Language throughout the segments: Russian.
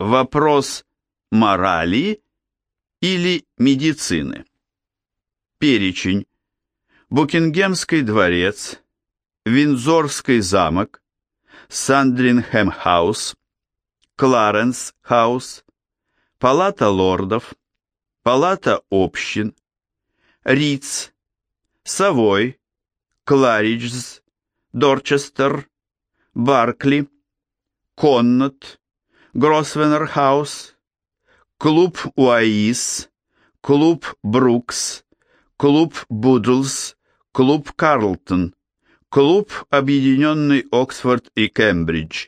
вопрос морали или медицины. Перечень. Букингемский дворец, Виндзорский замок, Сандринхэм-хаус, Кларенс-хаус, Палата лордов, Палата общин, Риц, Савой, Клариджс, Дорчестер, Баркли, Коннот, Гросвенор-хаус, Клуб Уайтс, Клуб Брукс, Клуб Будлс, Клуб Карлтон, Клуб Объединенный Оксфорд и Кембридж,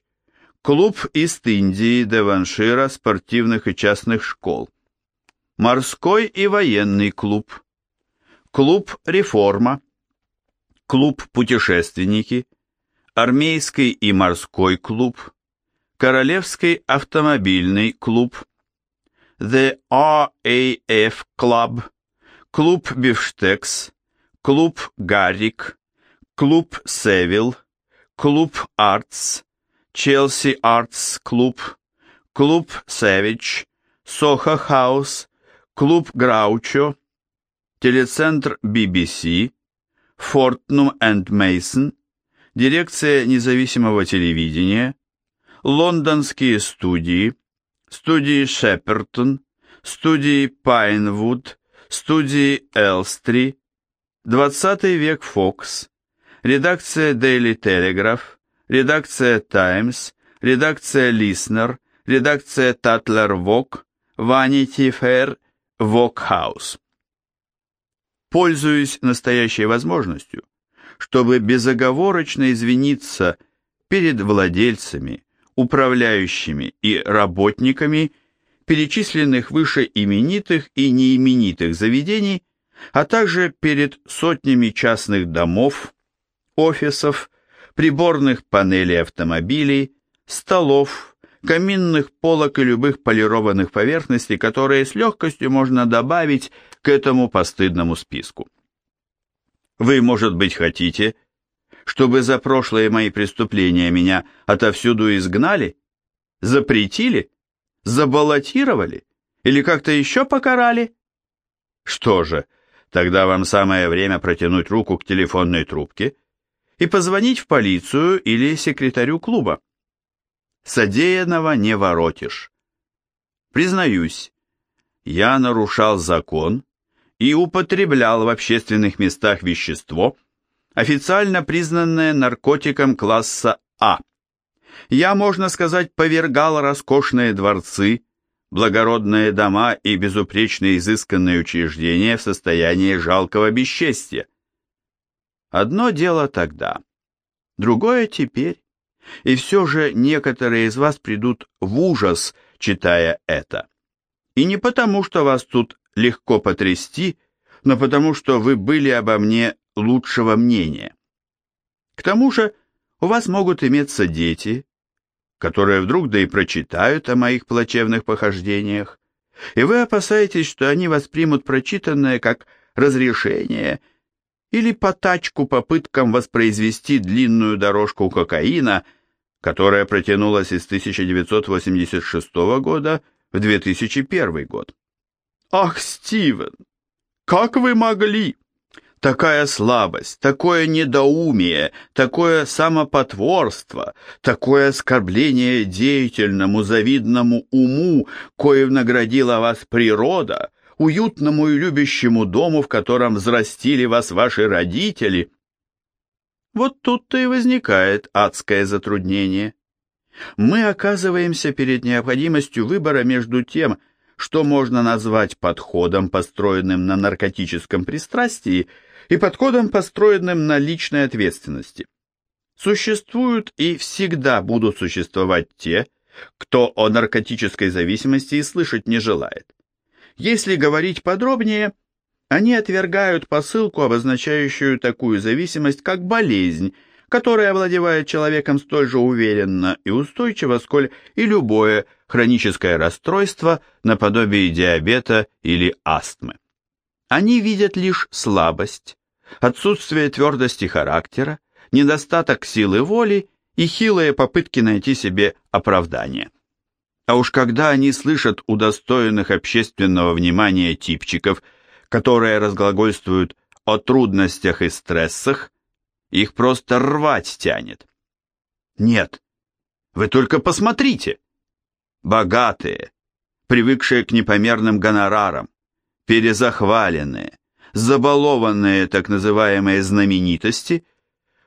Клуб Ист-Индии, Деваншира, спортивных и частных школ, Морской и военный клуб, Клуб Реформа, Клуб Путешественники, Армейский и морской клуб, Королевский автомобильный клуб, The RAF Club, Клуб Бифштекс, Клуб Гаррик, Клуб Севил, Клуб Артс, Челси Артс Клуб, Клуб Сэвидж, Сохо Хаус, Клуб Граучо, Телецентр BBC, Фортнум энд Мейсон, Дирекция независимого телевидения, Лондонские студии, студии Шепертон, студии Пайнвуд, студии Элстри, 20 век Фокс, редакция Daily Telegraph, редакция Times, редакция Listener, редакция Tatler Vogue, Vanity Fair, Vogue House. Пользуясь настоящей возможностью, чтобы безоговорочно извиниться перед владельцами, управляющими и работниками перечисленных выше именитых и неименитых заведений, а также перед сотнями частных домов, офисов, приборных панелей автомобилей, столов, каминных полок и любых полированных поверхностей, которые с легкостью можно добавить к этому постыдному списку. Вы, может быть, хотите, чтобы за прошлые мои преступления меня отовсюду изгнали, запретили, забаллотировали или как-то еще покарали? Что же, тогда вам самое время протянуть руку к телефонной трубке и позвонить в полицию или секретарю клуба. Содеянного не воротишь. Признаюсь, я нарушал закон и употреблял в общественных местах вещество, официально признанное наркотиком класса А. Я, можно сказать, повергал роскошные дворцы, благородные дома и безупречно изысканные учреждения в состоянии жалкого бесчестия. Одно дело тогда, другое теперь, и все же некоторые из вас придут в ужас, читая это. И не потому, что вас тут легко потрясти, но потому, что вы были обо мне лучшего мнения. К тому же у вас могут иметься дети, которые вдруг да и прочитают о моих плачевных похождениях, и вы опасаетесь, что они воспримут прочитанное как разрешение или потачку попыткам воспроизвести длинную дорожку кокаина, которая протянулась из 1986 года в 2001 год. Ах, Стивен, как вы могли? Такая слабость, такое недоумие, такое самопотворство, такое оскорбление деятельному, завидному уму, коим наградила вас природа, уютному и любящему дому, в котором взрастили вас ваши родители. Вот тут-то и возникает адское затруднение. Мы оказываемся перед необходимостью выбора между тем, что можно назвать подходом, построенным на наркотическом пристрастии, и подходом, построенным на личной ответственности. Существуют и всегда будут существовать те, кто о наркотической зависимости и слышать не желает. Если говорить подробнее, они отвергают посылку, обозначающую такую зависимость, как болезнь, которая овладевает человеком столь же уверенно и устойчиво, сколь и любое хроническое расстройство наподобие диабета или астмы. Они видят лишь слабость, отсутствие твердости характера, недостаток силы воли и хилые попытки найти себе оправдание. А уж когда они слышат удостоенных общественного внимания типчиков, которые разглагольствуют о трудностях и стрессах, их просто рвать тянет. Нет, вы только посмотрите. Богатые, привыкшие к непомерным гонорарам, перезахваленные, забалованные так называемые знаменитости,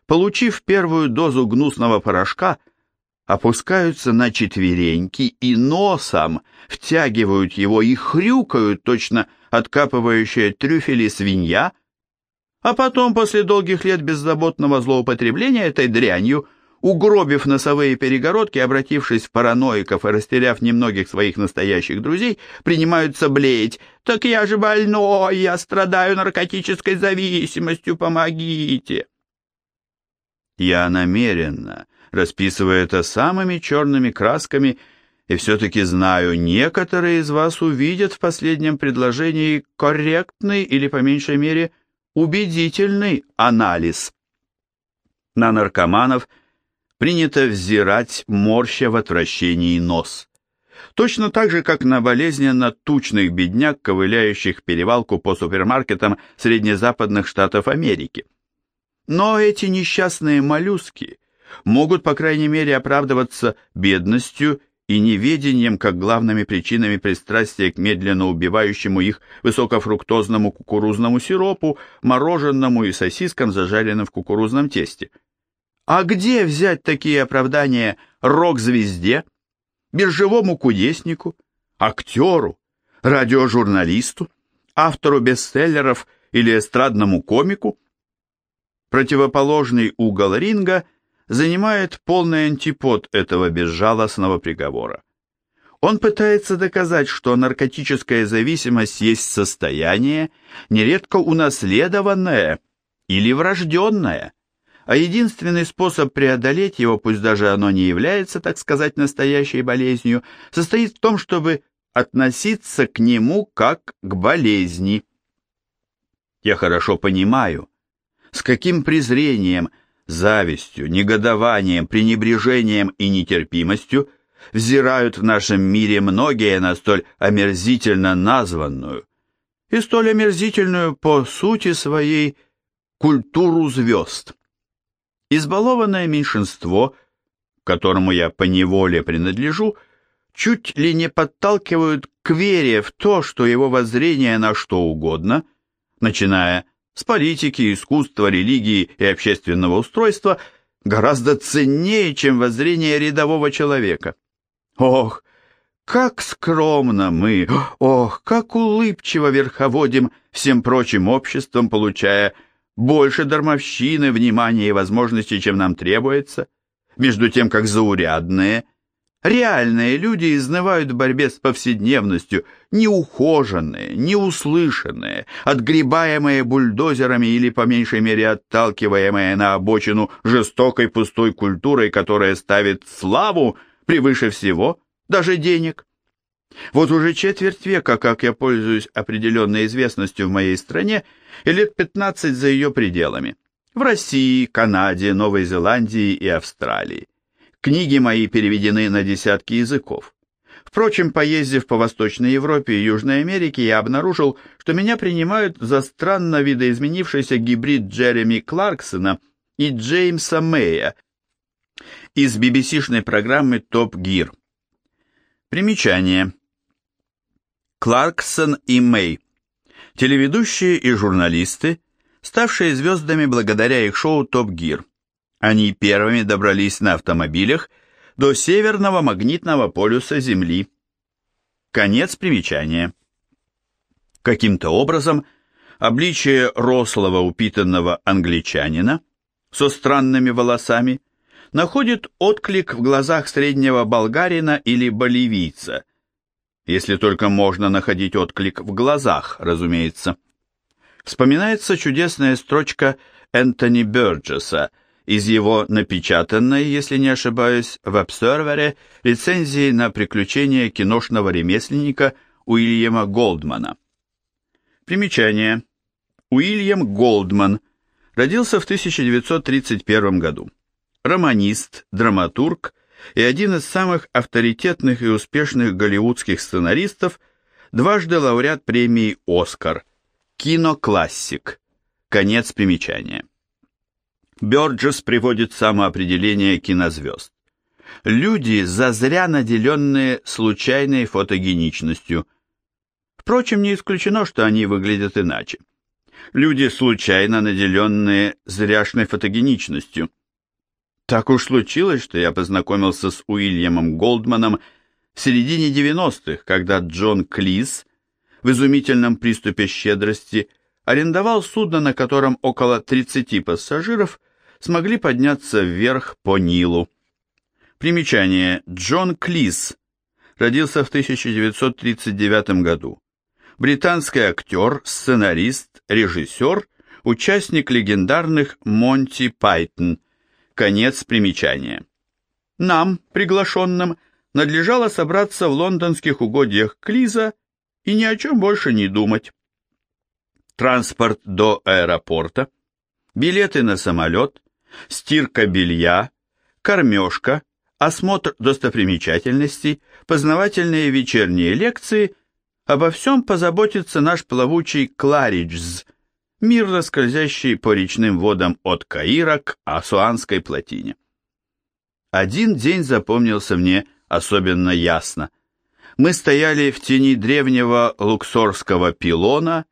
получив первую дозу гнусного порошка, опускаются на четвереньки и носом втягивают его и хрюкают, точно откапывающая трюфели свинья, а потом, после долгих лет беззаботного злоупотребления этой дрянью, угробив носовые перегородки, обратившись в параноиков и растеряв немногих своих настоящих друзей, принимаются блеять. «Так я же больной, я страдаю наркотической зависимостью, помогите!» Я намеренно расписываю это самыми черными красками и все-таки знаю, некоторые из вас увидят в последнем предложении корректный или, по меньшей мере, убедительный анализ. На наркоманов – принято взирать, морща в отвращении нос. Точно так же, как на болезненно тучных бедняк, ковыляющих перевалку по супермаркетам среднезападных штатов Америки. Но эти несчастные моллюски могут, по крайней мере, оправдываться бедностью и неведением как главными причинами пристрастия к медленно убивающему их высокофруктозному кукурузному сиропу, мороженому и сосискам, зажаренным в кукурузном тесте – а где взять такие оправдания рок-звезде, биржевому кудеснику, актеру, радиожурналисту, автору бестселлеров или эстрадному комику? Противоположный угол ринга занимает полный антипод этого безжалостного приговора. Он пытается доказать, что наркотическая зависимость есть состояние, нередко унаследованное или врожденное, а единственный способ преодолеть его, пусть даже оно не является, так сказать, настоящей болезнью, состоит в том, чтобы относиться к нему как к болезни. Я хорошо понимаю, с каким презрением, завистью, негодованием, пренебрежением и нетерпимостью взирают в нашем мире многие на столь омерзительно названную и столь омерзительную по сути своей культуру звезд. Избалованное меньшинство, которому я поневоле принадлежу, чуть ли не подталкивают к вере в то, что его воззрение на что угодно, начиная с политики, искусства, религии и общественного устройства, гораздо ценнее, чем воззрение рядового человека. Ох, как скромно мы, ох, как улыбчиво верховодим всем прочим обществом, получая больше дармовщины, внимания и возможностей, чем нам требуется, между тем как заурядные, реальные люди изнывают в борьбе с повседневностью, неухоженные, неуслышанные, отгребаемые бульдозерами или, по меньшей мере, отталкиваемые на обочину жестокой пустой культурой, которая ставит славу превыше всего, даже денег. Вот уже четверть века, как я пользуюсь определенной известностью в моей стране, и лет 15 за ее пределами. В России, Канаде, Новой Зеландии и Австралии. Книги мои переведены на десятки языков. Впрочем, поездив по Восточной Европе и Южной Америке, я обнаружил, что меня принимают за странно видоизменившийся гибрид Джереми Кларксона и Джеймса Мэя из BBC-шной программы «Топ Гир». Примечание. Кларксон и Мэй. Телеведущие и журналисты, ставшие звездами благодаря их шоу «Топ Гир». Они первыми добрались на автомобилях до северного магнитного полюса Земли. Конец примечания. Каким-то образом обличие рослого упитанного англичанина со странными волосами находит отклик в глазах среднего болгарина или боливийца – если только можно находить отклик в глазах, разумеется. Вспоминается чудесная строчка Энтони Бёрджеса из его напечатанной, если не ошибаюсь, в Обсервере рецензии на приключения киношного ремесленника Уильяма Голдмана. Примечание. Уильям Голдман родился в 1931 году. Романист, драматург и один из самых авторитетных и успешных голливудских сценаристов, дважды лауреат премии «Оскар», киноклассик. Конец примечания. Бёрджес приводит самоопределение кинозвезд. Люди, зазря наделенные случайной фотогеничностью. Впрочем, не исключено, что они выглядят иначе. Люди, случайно наделенные зряшной фотогеничностью. Так уж случилось, что я познакомился с Уильямом Голдманом в середине 90-х, когда Джон Клис в изумительном приступе щедрости арендовал судно, на котором около 30 пассажиров смогли подняться вверх по Нилу. Примечание. Джон Клис родился в 1939 году. Британский актер, сценарист, режиссер, участник легендарных Монти Пайтон. Конец примечания. Нам, приглашенным, надлежало собраться в лондонских угодьях Клиза и ни о чем больше не думать. Транспорт до аэропорта, билеты на самолет, стирка белья, кормежка, осмотр достопримечательностей, познавательные вечерние лекции, обо всем позаботится наш плавучий Клариджз, мирно скользящий по речным водам от Каира к Асуанской плотине. Один день запомнился мне особенно ясно. Мы стояли в тени древнего луксорского пилона,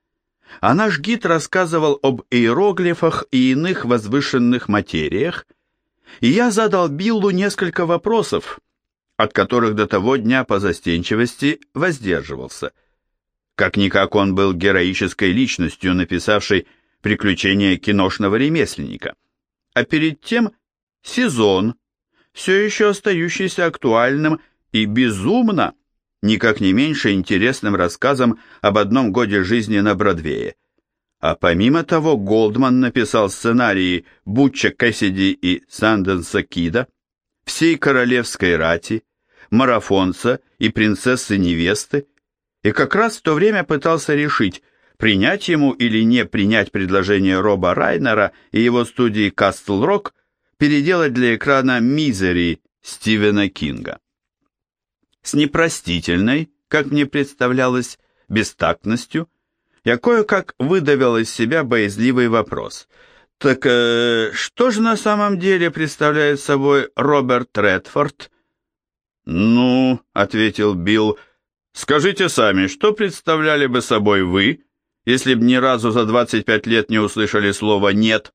а наш гид рассказывал об иероглифах и иных возвышенных материях, и я задал Биллу несколько вопросов, от которых до того дня по застенчивости воздерживался. Как-никак он был героической личностью, написавшей «Приключения киношного ремесленника», а перед тем «Сезон», все еще остающийся актуальным и безумно, никак не меньше интересным рассказом об одном годе жизни на Бродвее. А помимо того, Голдман написал сценарии Бутча Кэссиди и Санденса Кида, всей королевской рати, марафонца и принцессы-невесты, и как раз в то время пытался решить, принять ему или не принять предложение Роба Райнера и его студии Кастл Рок переделать для экрана «Мизери» Стивена Кинга. С непростительной, как мне представлялось, бестактностью, я кое-как выдавил из себя боязливый вопрос. «Так э, что же на самом деле представляет собой Роберт Редфорд?» «Ну», — ответил Билл, — «скажите сами, что представляли бы собой вы, если б ни разу за 25 лет не услышали слово «нет»?»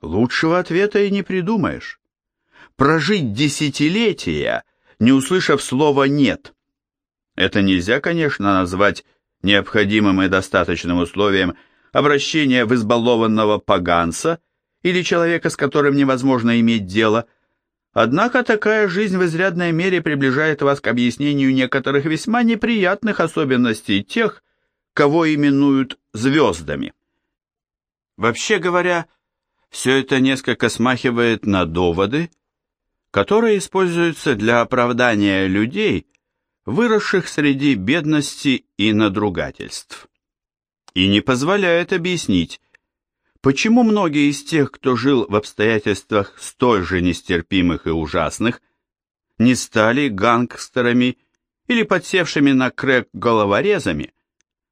Лучшего ответа и не придумаешь. Прожить десятилетия, не услышав слова «нет». Это нельзя, конечно, назвать необходимым и достаточным условием обращения в избалованного поганца или человека, с которым невозможно иметь дело. Однако такая жизнь в изрядной мере приближает вас к объяснению некоторых весьма неприятных особенностей тех, кого именуют звездами. Вообще говоря, все это несколько смахивает на доводы, которые используются для оправдания людей, выросших среди бедности и надругательств. И не позволяет объяснить, почему многие из тех, кто жил в обстоятельствах столь же нестерпимых и ужасных, не стали гангстерами или подсевшими на крэк головорезами,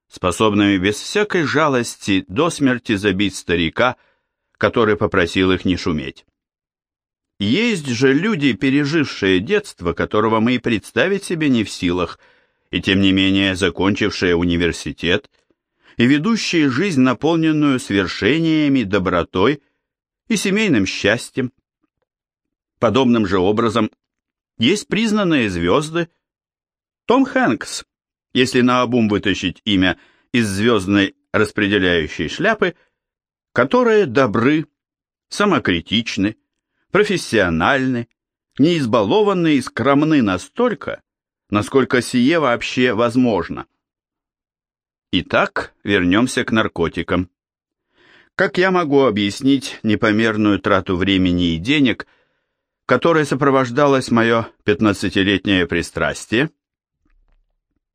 способными без всякой жалости до смерти забить старика, который попросил их не шуметь. Есть же люди, пережившие детство, которого мы и представить себе не в силах, и тем не менее закончившие университет и ведущие жизнь, наполненную свершениями, добротой и семейным счастьем. Подобным же образом есть признанные звезды. Том Хэнкс, если наобум вытащить имя из звездной распределяющей шляпы, которые добры, самокритичны, профессиональны, не избалованы и скромны настолько, насколько сие вообще возможно. Итак, вернемся к наркотикам. Как я могу объяснить непомерную трату времени и денег, которой сопровождалось мое пятнадцатилетнее пристрастие?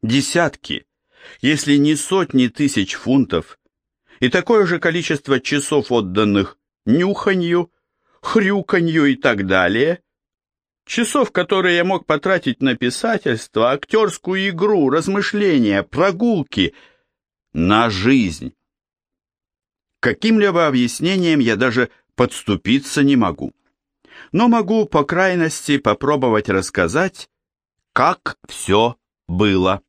Десятки, если не сотни тысяч фунтов и такое же количество часов отданных нюханью, хрюканью и так далее, часов, которые я мог потратить на писательство, актерскую игру, размышления, прогулки, на жизнь. Каким-либо объяснением я даже подступиться не могу. Но могу, по крайности, попробовать рассказать, как все было.